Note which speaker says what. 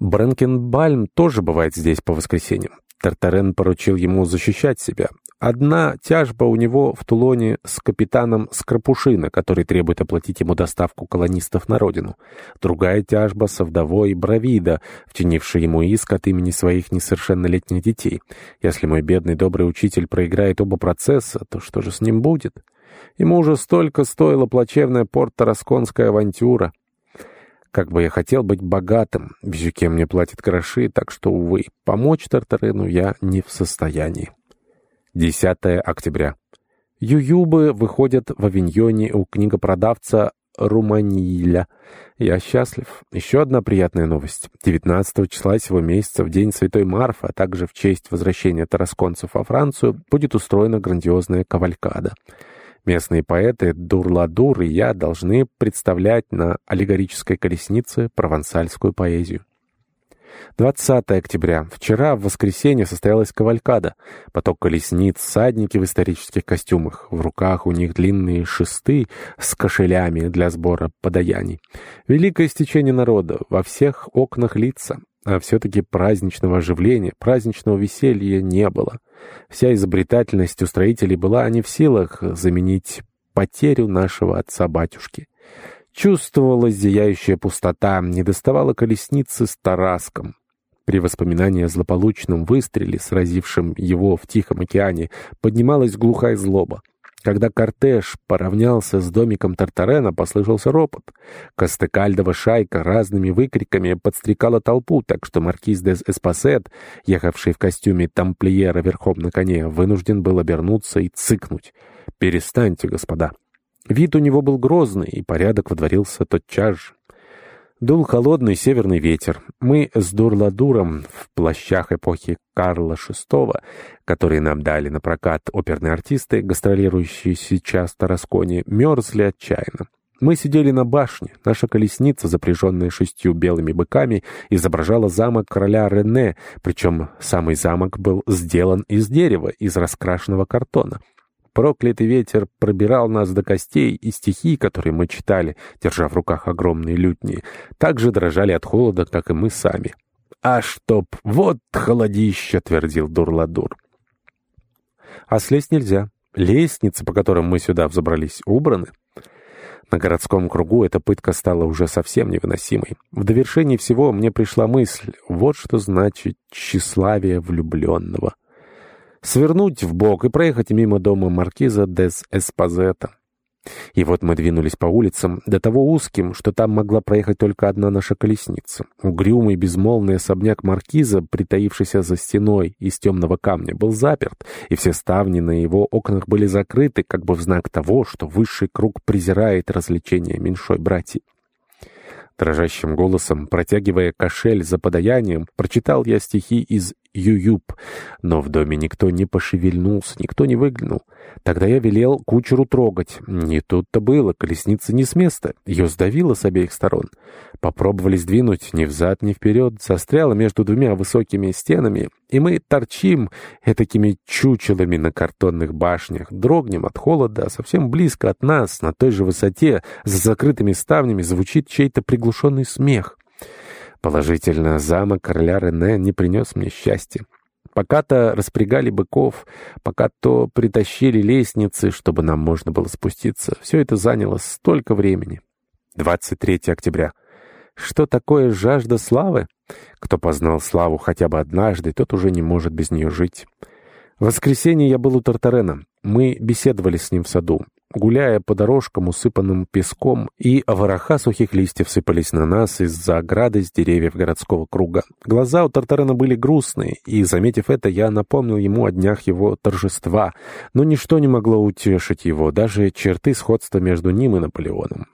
Speaker 1: Бренкенбальм тоже бывает здесь по воскресеньям. Тартарен поручил ему защищать себя. Одна тяжба у него в Тулоне с капитаном Скрапушина, который требует оплатить ему доставку колонистов на родину. Другая тяжба со вдовой Бравида, вчинившей ему иск от имени своих несовершеннолетних детей. Если мой бедный добрый учитель проиграет оба процесса, то что же с ним будет? Ему уже столько стоила плачевная порто-росконская авантюра. Как бы я хотел быть богатым, Бизюке мне платит гроши, так что, увы, помочь Тартарену я не в состоянии. 10 октября. Ююбы выходят в авиньоне у книгопродавца Руманиля. Я счастлив. Еще одна приятная новость. 19 числа сего месяца, в день Святой Марфы, а также в честь возвращения тарасконцев во Францию, будет устроена грандиозная кавалькада. Местные поэты Дурладур и я должны представлять на аллегорической колеснице провансальскую поэзию. 20 октября. Вчера, в воскресенье, состоялась кавалькада. Поток колесниц, всадники в исторических костюмах. В руках у них длинные шесты с кошелями для сбора подаяний. Великое стечение народа. Во всех окнах лица. А все-таки праздничного оживления, праздничного веселья не было. Вся изобретательность у строителей была не в силах заменить потерю нашего отца-батюшки. Чувствовалась зияющая пустота, не доставала колесницы с Тараском. При воспоминании о злополучном выстреле, сразившем его в Тихом океане, поднималась глухая злоба. Когда кортеж поравнялся с домиком Тартарена, послышался ропот. Костыкальдова шайка разными выкриками подстрекала толпу, так что маркиз де Эспасет, ехавший в костюме тамплиера верхом на коне, вынужден был обернуться и цыкнуть. «Перестаньте, господа!» Вид у него был грозный, и порядок водворился тотчас же. Дул холодный северный ветер. Мы с Дурладуром в плащах эпохи Карла VI, которые нам дали на прокат оперные артисты, гастролирующие сейчас в Тарасконе, мерзли отчаянно. Мы сидели на башне. Наша колесница, запряженная шестью белыми быками, изображала замок короля Рене, причем самый замок был сделан из дерева, из раскрашенного картона. Проклятый ветер пробирал нас до костей, и стихи, которые мы читали, держа в руках огромные лютни, также дрожали от холода, как и мы сами. «А чтоб! Вот холодище!» — твердил Дурладур. «А слезть нельзя. Лестницы, по которым мы сюда взобрались, убраны». На городском кругу эта пытка стала уже совсем невыносимой. В довершении всего мне пришла мысль, вот что значит тщеславие влюбленного свернуть в бок и проехать мимо дома маркиза дес Эспазета. И вот мы двинулись по улицам, до того узким, что там могла проехать только одна наша колесница. Угрюмый безмолвный особняк маркиза, притаившийся за стеной из темного камня, был заперт, и все ставни на его окнах были закрыты, как бы в знак того, что высший круг презирает развлечения меньшой братьи. Дрожащим голосом, протягивая кошель за подаянием, прочитал я стихи из Ююб, но в доме никто не пошевельнулся, никто не выглянул. Тогда я велел кучеру трогать. Не тут-то было, колесница не с места, ее сдавило с обеих сторон. Попробовали сдвинуть ни взад, ни вперед, застряла между двумя высокими стенами, и мы торчим этакими чучелами на картонных башнях, дрогнем от холода, а совсем близко от нас, на той же высоте, за закрытыми ставнями, звучит чей-то приглушенный смех. Положительно, замок короля Рене не принес мне счастья. Пока-то распрягали быков, пока то притащили лестницы, чтобы нам можно было спуститься. Все это заняло столько времени. 23 октября. Что такое жажда славы? Кто познал славу хотя бы однажды, тот уже не может без нее жить. В воскресенье я был у Тартарена. Мы беседовали с ним в саду. Гуляя по дорожкам, усыпанным песком, и вороха сухих листьев сыпались на нас из-за ограды с деревьев городского круга. Глаза у Тартарена были грустные, и, заметив это, я напомнил ему о днях его торжества, но ничто не могло утешить его, даже черты сходства между ним и Наполеоном.